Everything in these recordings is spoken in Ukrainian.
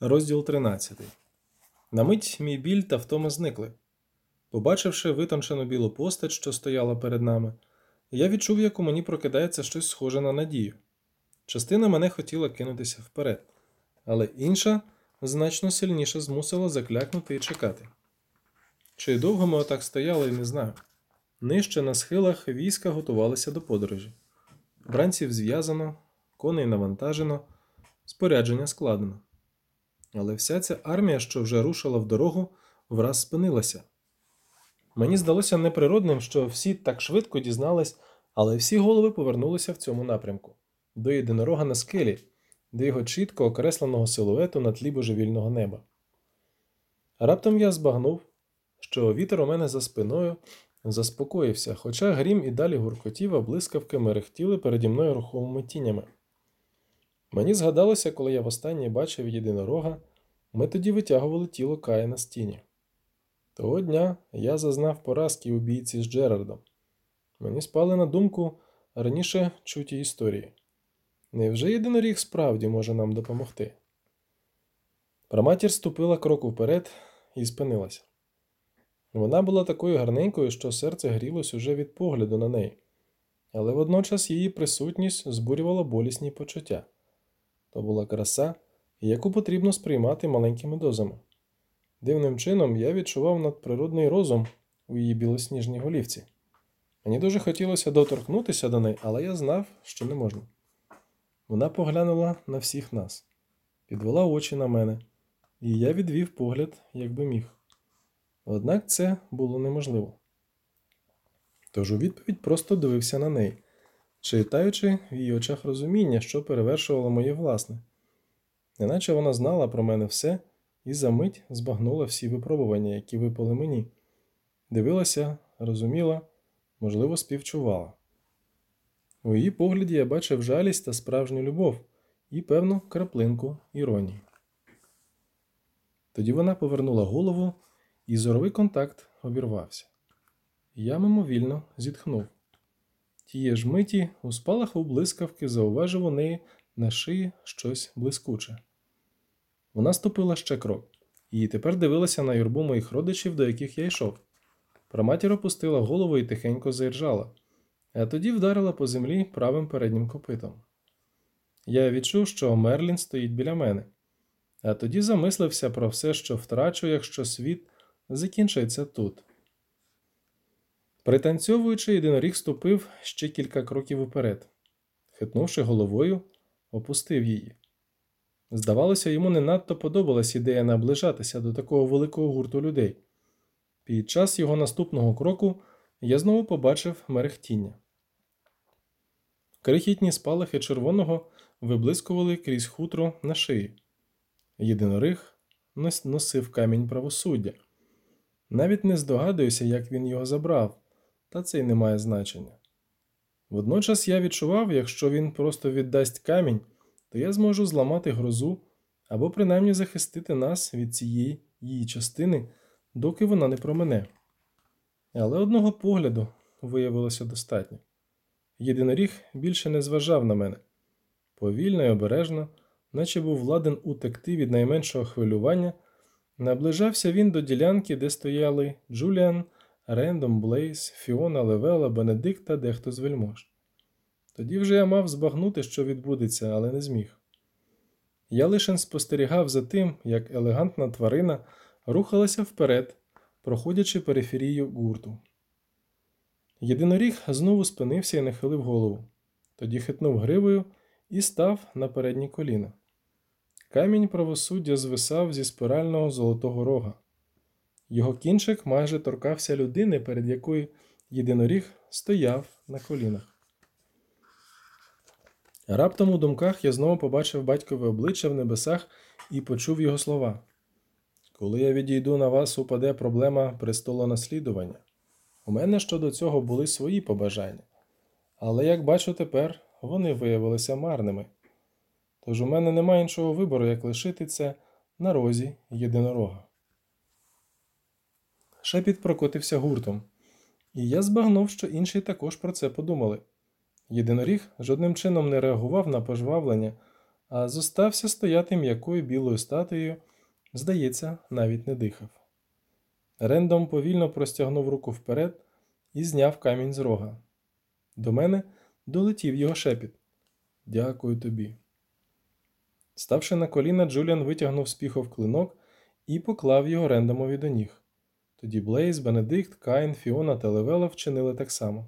Розділ 13. На мить мій біль та втома зникли. Побачивши витончену білу постать, що стояла перед нами, я відчув, як у мені прокидається щось схоже на надію. Частина мене хотіла кинутися вперед, але інша значно сильніше змусила заклякнути і чекати. Чи довго ми отак стояли, не знаю. Нижче на схилах війська готувалися до подорожі. Бранців зв'язано, коней навантажено, спорядження складено. Але вся ця армія, що вже рушила в дорогу, враз спинилася. Мені здалося неприродним, що всі так швидко дізнались, але всі голови повернулися в цьому напрямку до єдинорога на скелі, до його чітко окресленого силуету на тлі божевільного неба. Раптом я збагнув, що вітер у мене за спиною заспокоївся, хоча грім і далі гуркотів, а блискавки мерехтіли переді мною рухомими тінями. Мені згадалося, коли я востаннє бачив єдинорога, ми тоді витягували тіло Кая на стіні. Того дня я зазнав поразки у бійці з Джерардом. Мені спали на думку раніше чуті історії. Невже єдиноріг справді може нам допомогти? Праматір ступила крок уперед і спинилася. Вона була такою гарненькою, що серце грілось уже від погляду на неї, але водночас її присутність збурювала болісні почуття. То була краса, яку потрібно сприймати маленькими дозами. Дивним чином я відчував надприродний розум у її білосніжній голівці. Мені дуже хотілося доторкнутися до неї, але я знав, що не можна. Вона поглянула на всіх нас, підвела очі на мене, і я відвів погляд, якби міг. Однак це було неможливо. Тож у відповідь просто дивився на неї, читаючи в її очах розуміння, що перевершувало моє власне, неначе вона знала про мене все і за мить збагнула всі випробування, які випали мені, дивилася, розуміла, можливо, співчувала. У її погляді я бачив жалість та справжню любов і певну краплинку іронії. Тоді вона повернула голову, і зоровий контакт обірвався. Я мимовільно зітхнув. Тієї ж миті у спалаху блискавки зауважив у неї на шиї щось блискуче. Вона ступила ще крок, і тепер дивилася на юрбу моїх родичів, до яких я йшов. Праматір опустила голову і тихенько заіржала, а тоді вдарила по землі правим переднім копитом. Я відчув, що Мерлін стоїть біля мене, а тоді замислився про все, що втрачу, якщо світ закінчиться тут. Пританцьовуючи, єдиноріг ступив ще кілька кроків уперед. Хитнувши головою, опустив її. Здавалося, йому не надто подобалась ідея наближатися до такого великого гурту людей. Під час його наступного кроку я знову побачив мерехтіння. Крихітні спалахи червоного виблискували крізь хутро на шиї. Єдинориг носив камінь правосуддя. Навіть не здогадуюся, як він його забрав, та це й не має значення. Водночас я відчував, якщо він просто віддасть камінь, то я зможу зламати грозу або принаймні захистити нас від цієї її частини, доки вона не промене. Але одного погляду виявилося достатньо. Єдиноріг більше не зважав на мене. Повільно і обережно, наче був ладен утекти від найменшого хвилювання, наближався він до ділянки, де стояли Джуліан, Рендом, Блейз, Фіона, Левела, Бенедикт та дехто з вельмож. Тоді вже я мав збагнути, що відбудеться, але не зміг. Я лише спостерігав за тим, як елегантна тварина рухалася вперед, проходячи периферію гурту. Єдиноріг знову спинився і нахилив голову, тоді хитнув гривою і став на передні коліна. Камінь правосуддя звисав зі спирального золотого рога. Його кінчик майже торкався людини, перед якою єдиноріг стояв на колінах. Раптом у думках я знову побачив батькове обличчя в небесах і почув його слова. Коли я відійду на вас, упаде проблема престолонаслідування. У мене щодо цього були свої побажання, але, як бачу тепер, вони виявилися марними. Тож у мене немає іншого вибору, як лишити це на розі єдинорога. Шепіт прокотився гуртом, і я збагнув, що інші також про це подумали. Єдиноріг жодним чином не реагував на пожвавлення, а зостався стояти м'якою білою статуєю, здається, навіть не дихав. Рендом повільно простягнув руку вперед і зняв камінь з рога. До мене долетів його шепіт. Дякую тобі. Ставши на коліна, Джуліан витягнув з піхов клинок і поклав його рендомові до ніг. Тоді Блейз, Бенедикт, Каїн, Фіона та Левела вчинили так само.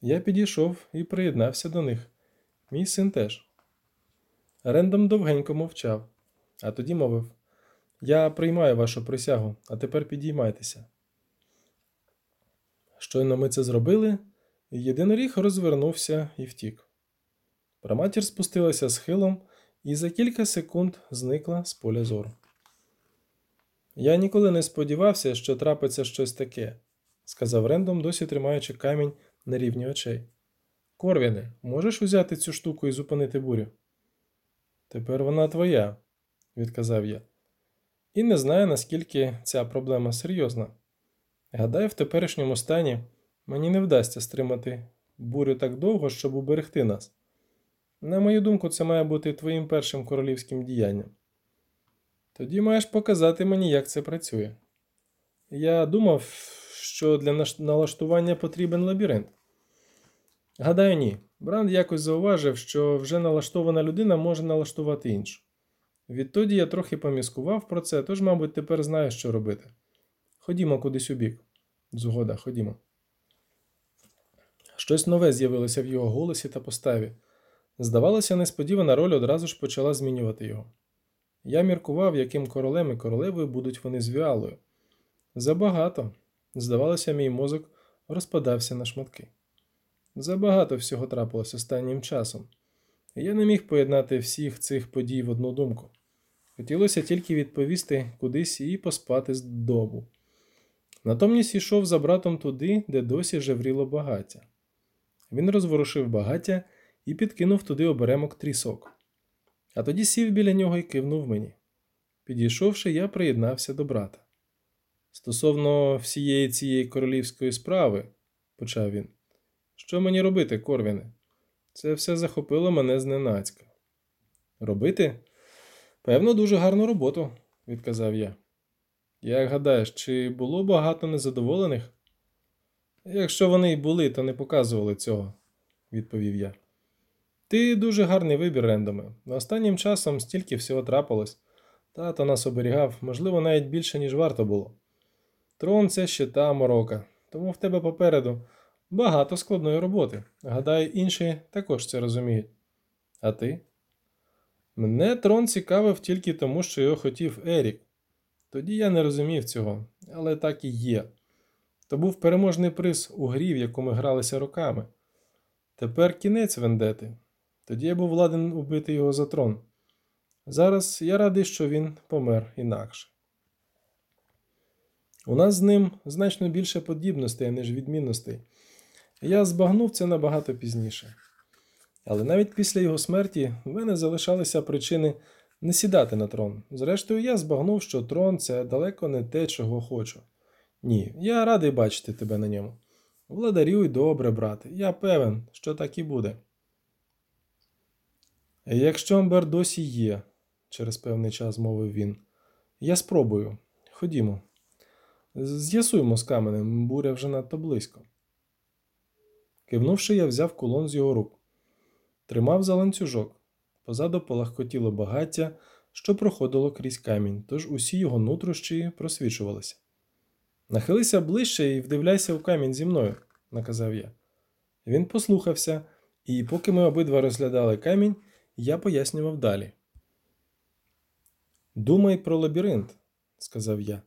Я підійшов і приєднався до них. Мій син теж. Рендом довгенько мовчав, а тоді мовив: Я приймаю вашу присягу, а тепер підіймайтеся. Щойно ми це зробили, і єдиноріг розвернувся і втік. Праматір спустилася схилом і за кілька секунд зникла з поля зору. Я ніколи не сподівався, що трапиться щось таке, сказав Рендом, досі тримаючи камінь на рівні очей. Корвіне, можеш узяти цю штуку і зупинити бурю? Тепер вона твоя, відказав я. І не знаю, наскільки ця проблема серйозна. Гадаю, в теперішньому стані мені не вдасться стримати бурю так довго, щоб уберегти нас. На мою думку, це має бути твоїм першим королівським діянням. Тоді маєш показати мені, як це працює. Я думав, що для налаштування потрібен лабіринт. Гадаю, ні. Бранд якось зауважив, що вже налаштована людина може налаштувати іншу. Відтоді я трохи поміскував про це, тож, мабуть, тепер знаю, що робити. Ходімо кудись у бік. Згода, ходімо. Щось нове з'явилося в його голосі та поставі. Здавалося, несподівана роль одразу ж почала змінювати його. Я міркував, яким королем і королевою будуть вони з Віалою. Забагато. Здавалося, мій мозок розпадався на шматки. Забагато всього трапилось останнім часом. Я не міг поєднати всіх цих подій в одну думку. Хотілося тільки відповісти кудись і поспати з дому. Натомність йшов за братом туди, де досі жевріло багаття. Він розворушив багаття і підкинув туди оберемок трісок. А тоді сів біля нього і кивнув мені. Підійшовши, я приєднався до брата. Стосовно всієї цієї королівської справи, почав він. Що мені робити, Корвіне? Це все захопило мене зненацька. Робити? Певно, дуже гарну роботу, відказав я. Як гадаєш, чи було багато незадоволених? Якщо вони й були, то не показували цього, відповів я. Ти дуже гарний вибір, Рендоме. Останнім часом стільки всього трапилось. Тато нас оберігав, можливо, навіть більше, ніж варто було. Трон це ще та морока, тому в тебе попереду багато складної роботи. Гадаю, інші також це розуміють. А ти? Мене трон цікавив тільки тому, що його хотів Ерік. Тоді я не розумів цього, але так і є. То був переможний приз у грі, в яку ми гралися роками. Тепер кінець вендети. Тоді я був ладен убити його за трон. Зараз я радий, що він помер інакше. У нас з ним значно більше подібностей, ніж відмінностей. Я збагнув це набагато пізніше. Але навіть після його смерті в мене залишалися причини не сідати на трон. Зрештою, я збагнув, що трон це далеко не те, чого хочу. Ні, я радий бачити тебе на ньому. Владарюй добре, брате, я певен, що так і буде. Якщо Амбер досі є, через певний час мовив він, я спробую. Ходімо. З'ясуємо з каменем, буря вже надто близько. Кивнувши, я взяв кулон з його рук, тримав за ланцюжок. Позаду полагкотіло багаття, що проходило крізь камінь, тож усі його нутрощі просвічувалися. Нахилися ближче і вдивляйся у камінь зі мною, наказав я. Він послухався, і поки ми обидва розглядали камінь, я пояснював далі. Думай про лабіринт, сказав я,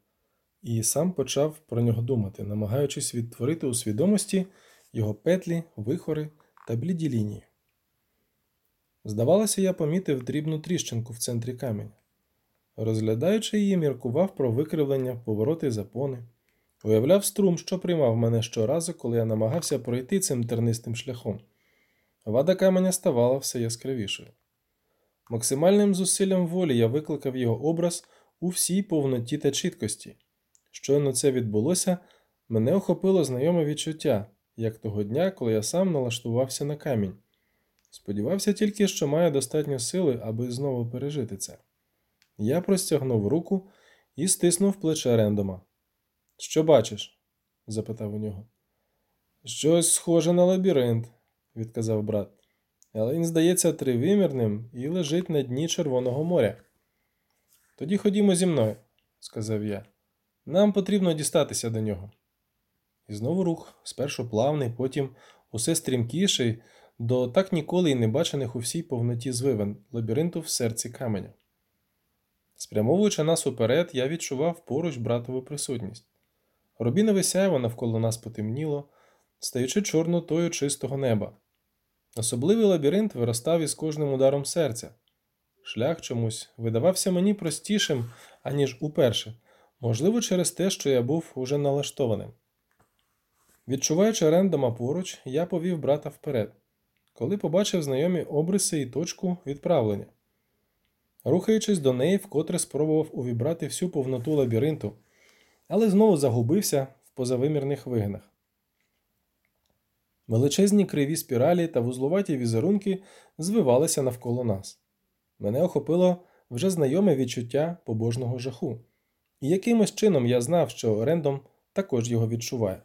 і сам почав про нього думати, намагаючись відтворити у свідомості його петлі, вихори та бліді лінії. Здавалося, я помітив дрібну тріщинку в центрі каменя. Розглядаючи її, міркував про викривлення, повороти запони, уявляв струм, що приймав мене щоразу, коли я намагався пройти цим тернистим шляхом. Вада каменя ставала все яскравішою. Максимальним зусиллям волі я викликав його образ у всій повноті та чіткості. Щойно це відбулося, мене охопило знайоме відчуття, як того дня, коли я сам налаштувався на камінь. Сподівався тільки, що маю достатньо сили, аби знову пережити це. Я простягнув руку і стиснув плече Рендома. Що бачиш? запитав у нього. Щось схоже на лабіринт, відказав брат. Але він здається тривимірним і лежить на дні Червоного моря. Тоді ходімо зі мною, сказав я. Нам потрібно дістатися до нього. І знову рух, спершу плавний, потім усе стрімкіший, до так ніколи й не бачених у всій повноті звивин лабіринту в серці каменя. Спрямовуючи нас уперед, я відчував поруч братову присутність. Рубінове сяйво навколо нас потемніло, стаючи чорнотою чистого неба. Особливий лабіринт виростав із кожним ударом серця. Шлях чомусь видавався мені простішим, аніж уперше, можливо, через те, що я був уже налаштованим. Відчуваючи рендома поруч, я повів брата вперед, коли побачив знайомі обриси і точку відправлення. Рухаючись до неї, вкотре спробував увібрати всю повноту лабіринту, але знову загубився в позавимірних вигинах. Величезні криві спіралі та вузлуваті візерунки звивалися навколо нас. Мене охопило вже знайоме відчуття побожного жаху, і якимось чином я знав, що Рендом також його відчуває.